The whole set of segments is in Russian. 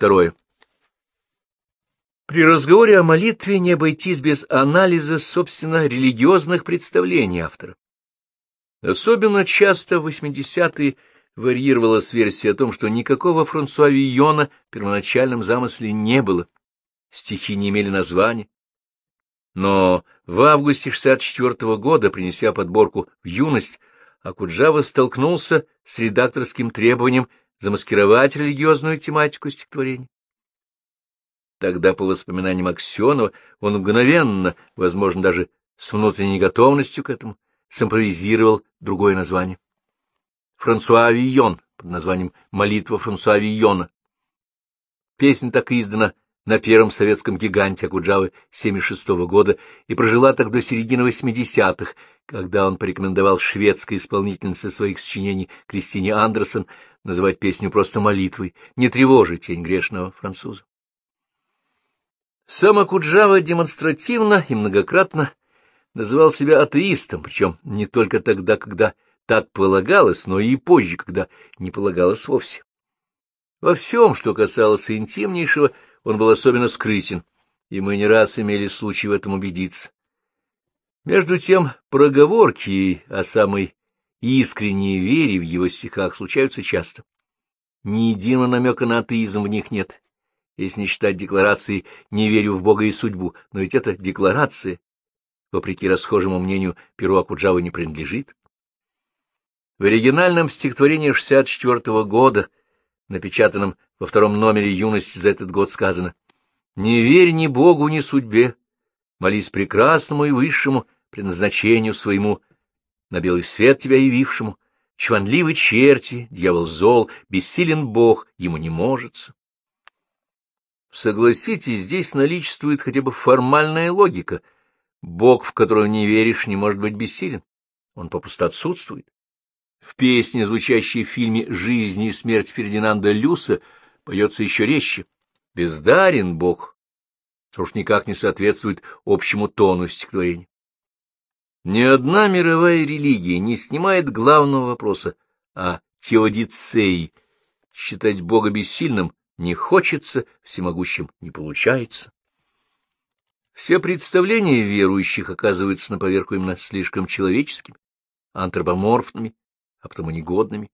Второе. При разговоре о молитве не обойтись без анализа, собственно, религиозных представлений автора. Особенно часто в 80-е варьировалась версия о том, что никакого Франсуа Вийона в первоначальном замысле не было, стихи не имели названия. Но в августе 64 -го года, принеся подборку в юность, Акуджава столкнулся с редакторским требованием замаскировать религиозную тематику стихотворения. Тогда, по воспоминаниям Аксенова, он мгновенно, возможно, даже с внутренней готовностью к этому, симпровизировал другое название. Франсуа Вийон под названием «Молитва Франсуа Вийона». Песня так издана на первом советском гиганте Акуджавы 76 -го года и прожила так до середины 80-х, когда он порекомендовал шведской исполнительнице своих сочинений Кристине Андерсон называть песню просто молитвой, не тревожить тень грешного француза. Сам Акуджава демонстративно и многократно называл себя атеистом, причем не только тогда, когда так полагалось, но и позже, когда не полагалось вовсе. Во всем, что касалось интимнейшего, он был особенно скрытен, и мы не раз имели случай в этом убедиться. Между тем, проговорки о самой искренней вере в его стихах случаются часто. Ни единого намека на атеизм в них нет если не считать декларации «не верю в Бога и судьбу», но ведь это декларация, вопреки расхожему мнению, перу Акуджавы не принадлежит. В оригинальном стихотворении 64 -го года, напечатанном во втором номере «Юности» за этот год сказано «Не верь ни Богу, ни судьбе, молись прекрасному и высшему предназначению своему, на белый свет тебя явившему, чванливы черти, дьявол зол, бессилен Бог, ему не можется». Согласитесь, здесь наличествует хотя бы формальная логика. Бог, в которого не веришь, не может быть бессилен. Он попросту отсутствует. В песне, звучащей в фильме «Жизнь и смерть» Фердинанда Люса, поется еще резче. Бездарен Бог, что уж никак не соответствует общему тону стихотворения. Ни одна мировая религия не снимает главного вопроса о теодицеи. Считать Бога бессильным не хочется, всемогущим не получается. Все представления верующих оказываются на поверку именно слишком человеческими, антропоморфными, а потому негодными.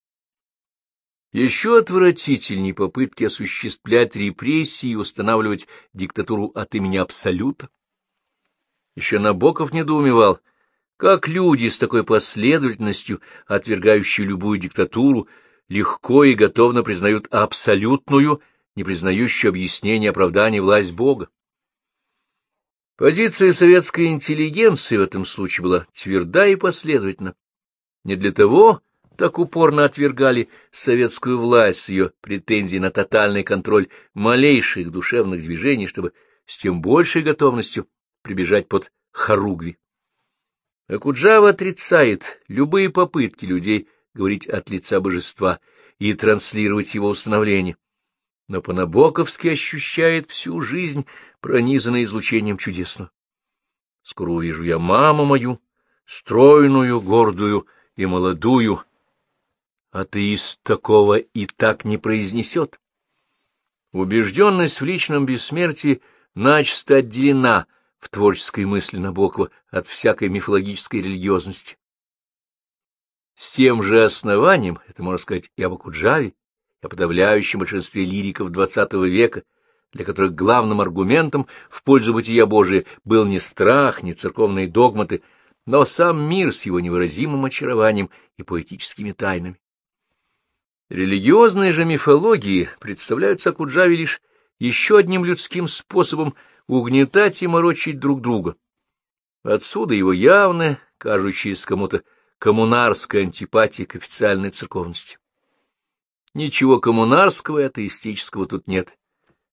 Еще отвратительней попытки осуществлять репрессии и устанавливать диктатуру от имени Абсолюта. Еще Набоков недоумевал, как люди с такой последовательностью, отвергающие любую диктатуру, легко и готовно признают абсолютную не признающую объяснения оправдания власть Бога. Позиция советской интеллигенции в этом случае была тверда и последовательна. Не для того так упорно отвергали советскую власть с ее претензией на тотальный контроль малейших душевных движений, чтобы с тем большей готовностью прибежать под хоругви. Акуджава отрицает любые попытки людей говорить от лица божества и транслировать его установление но по-набоковски ощущает всю жизнь, пронизанной излучением чудесного. Скоро увижу я маму мою, стройную, гордую и молодую. Атеист такого и так не произнесет. Убежденность в личном бессмертии начисто отделена в творческой мысли Набокова от всякой мифологической религиозности. С тем же основанием, это можно сказать и об Акуджаве, о подавляющем большинстве лириков XX века, для которых главным аргументом в пользу бытия Божия был не страх, не церковные догматы, но сам мир с его невыразимым очарованием и поэтическими тайнами. Религиозные же мифологии представляются Акуджаве лишь еще одним людским способом угнетать и морочить друг друга. Отсюда его явная, кажущаяся кому-то коммунарская антипатия к официальной церковности. Ничего коммунарского и атеистического тут нет,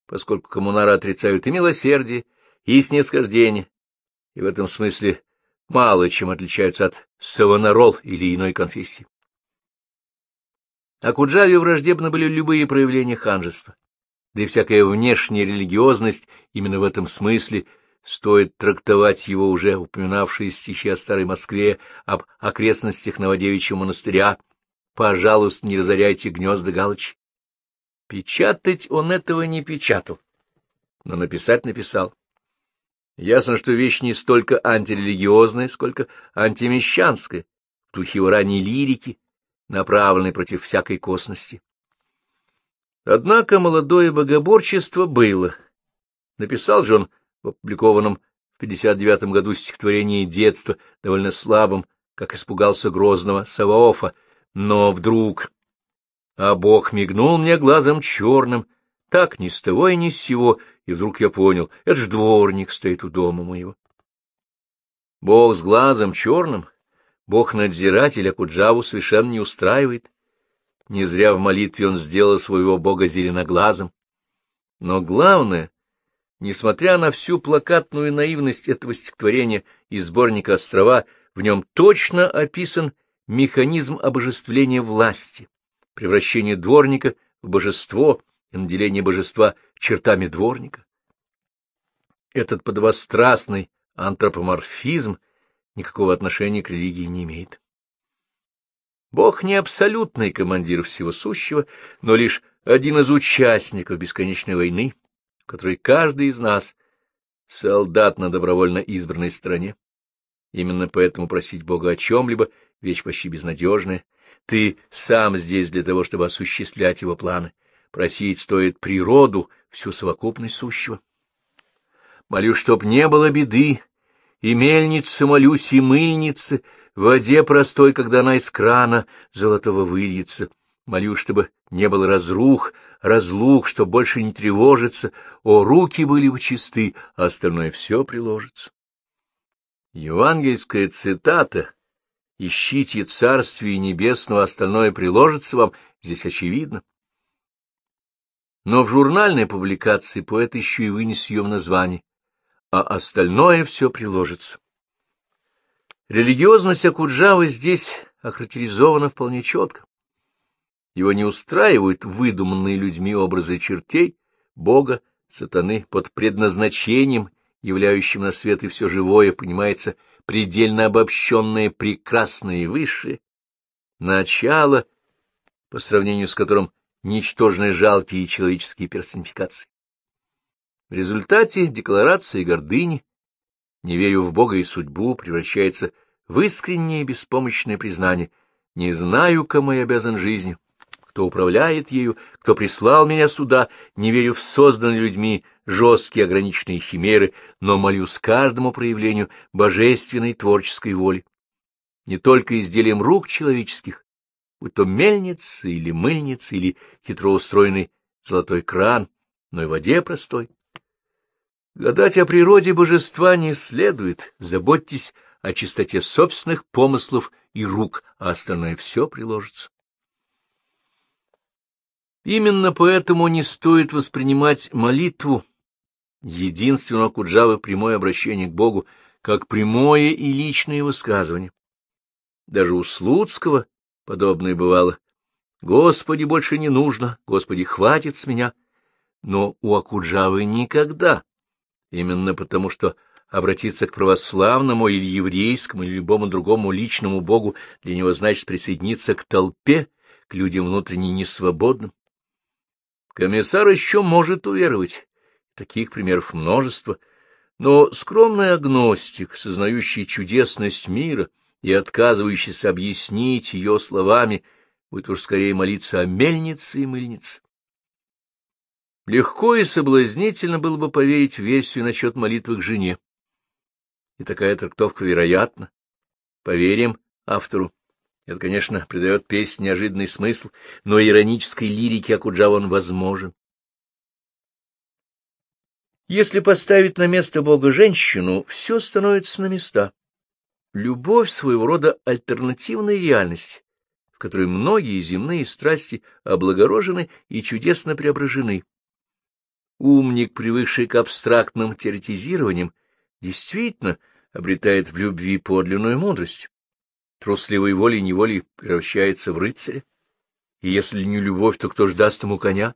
поскольку коммунары отрицают и милосердие, и снисхождение, и в этом смысле мало чем отличаются от савонарол или иной конфессии. А Куджаве враждебны были любые проявления ханжества, да и всякая внешняя религиозность именно в этом смысле стоит трактовать его уже упоминавшие стихи о Старой Москве, об окрестностях Новодевичьего монастыря, Пожалуйста, не разоряйте гнезда Галыч. Печатать он этого не печатал, но написать написал. Ясно, что вещь не столько антирелигиозная, сколько антимещанская, в духе ранней лирики, направленной против всякой косности. Однако молодое богоборчество было. Написал же он в опубликованном в 59 году стихотворении детства, довольно слабым, как испугался грозного Саваофа, но вдруг... А Бог мигнул мне глазом черным, так ни с того и ни с сего, и вдруг я понял, это ж дворник стоит у дома моего. Бог с глазом черным, Бог-надзиратель Акуджаву совершенно не устраивает. Не зря в молитве он сделал своего Бога зеленоглазым. Но главное, несмотря на всю плакатную наивность этого стихотворения из сборника «Острова», в нем точно описан механизм обожествления власти, превращение дворника в божество и наделение божества чертами дворника. Этот подвострастный антропоморфизм никакого отношения к религии не имеет. Бог не абсолютный командир всего сущего, но лишь один из участников бесконечной войны, в которой каждый из нас — солдат на добровольно избранной стране. Именно поэтому просить Бога о чем-либо — вещь почти безнадежная. Ты сам здесь для того, чтобы осуществлять его планы. Просить стоит природу, всю совокупность сущего. Молю, чтоб не было беды, и мельница, молюсь, и мыльницы — в воде простой, когда она из крана золотого выльется. Молю, чтобы не было разрух, разлук, что больше не тревожится, о, руки были бы чисты, а остальное все приложится. Евангельская цитата «Ищите Царствие Небесного, остальное приложится вам» здесь очевидно. Но в журнальной публикации поэт еще и вынес ее в название, а остальное все приложится. Религиозность Акуджавы здесь охарактеризована вполне четко. Его не устраивают выдуманные людьми образы чертей, Бога, сатаны под предназначением, являющим на свет и все живое, понимается, предельно обобщенное прекрасное и высшее, начало, по сравнению с которым ничтожные жалкие человеческие персонификации. В результате декларации гордыни, не верю в Бога и судьбу, превращается в искреннее беспомощное признание. «не знаю, кому я обязан жизнью, кто управляет ею, кто прислал меня сюда, не верю в созданные людьми жесткие ограниченные химеры, но молюсь каждому проявлению божественной творческой воли, не только изделием рук человеческих, будь то мельница или мыльница или хитроустроенный золотой кран, но и воде простой. Гадать о природе божества не следует, заботьтесь о чистоте собственных помыслов и рук, а остальное все приложится. Именно поэтому не стоит воспринимать молитву, единственного Куджавы прямое обращение к Богу, как прямое и личное высказывание. Даже у Слуцкого подобное бывало. «Господи, больше не нужно, Господи, хватит с меня». Но у Акуджавы никогда, именно потому что Обратиться к православному или еврейскому или любому другому личному Богу для него значит присоединиться к толпе, к людям внутренне несвободным. Комиссар еще может уверовать, таких примеров множество, но скромный агностик, сознающий чудесность мира и отказывающийся объяснить ее словами, будет уж скорее молиться о мельнице и мыльнице. Легко и соблазнительно было бы поверить версию насчет молитвы к жене и такая трактовка вероятна. Поверим автору. Это, конечно, придает песне неожиданный смысл, но иронической лирике Акуджава он возможен. Если поставить на место Бога женщину, все становится на места. Любовь — своего рода альтернативная реальность, в которой многие земные страсти облагорожены и чудесно преображены. Умник, привыкший к абстрактным теоретизированиям, действительно обретает в любви подлинную мудрость. Трусливой волей-неволей превращается в рыцаря. И если не любовь, то кто ж даст ему коня?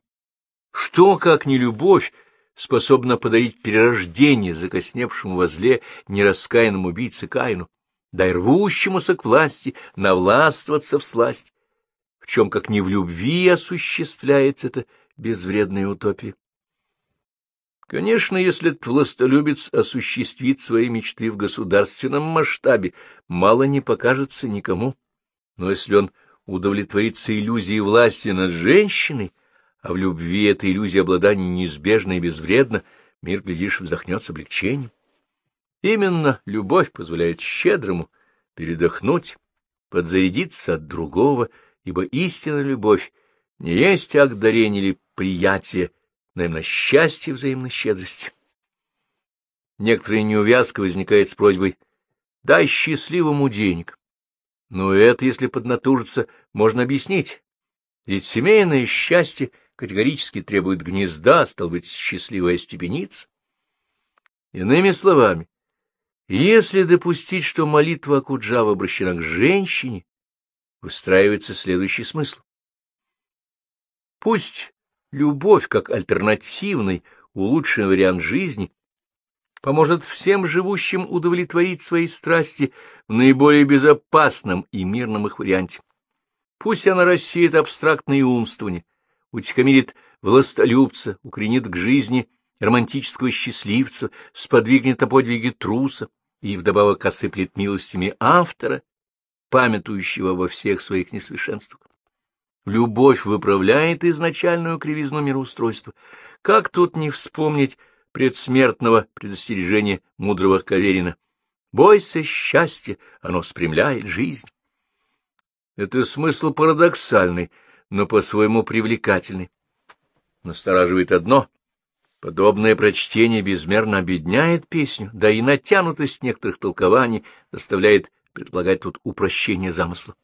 Что, как не любовь, способна подарить перерождение закосневшему возле нераскаянному убийце Каину, дай рвущемуся к власти навластвоваться в сласть? В чем, как не в любви, осуществляется это безвредная утопия. Конечно, если этот властолюбец осуществит свои мечты в государственном масштабе, мало не покажется никому. Но если он удовлетворится иллюзией власти над женщиной, а в любви эта иллюзия обладания неизбежна и безвредна, мир, глядишь, вздохнет с облегчением. Именно любовь позволяет щедрому передохнуть, подзарядиться от другого, ибо истинная любовь не есть акт дарения или приятия, но именно счастье взаимной щедрости. Некоторая неувязка возникает с просьбой «дай счастливому денег». Но это, если поднатужиться, можно объяснить. Ведь семейное счастье категорически требует гнезда, стал быть, счастливая степеница. Иными словами, если допустить, что молитва Акуджава обращена к женщине, выстраивается следующий смысл. Пусть любовь, как альтернативный, улучшенный вариант жизни, поможет всем живущим удовлетворить свои страсти в наиболее безопасном и мирном их варианте. Пусть она рассеет абстрактные умствования, утихомирит властолюбца, укоренит к жизни романтического счастливца, сподвигнет на подвиги труса и вдобавок осыплет милостями автора, памятующего во всех своих несовершенствах. Любовь выправляет изначальную кривизну мироустройства. Как тут не вспомнить предсмертного предостережения мудрого Каверина? Бойся счастья, оно спрямляет жизнь. Это смысл парадоксальный, но по-своему привлекательный. Настораживает одно — подобное прочтение безмерно обедняет песню, да и натянутость некоторых толкований заставляет предполагать тут упрощение замысла.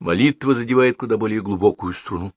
Молитва задевает куда более глубокую струну.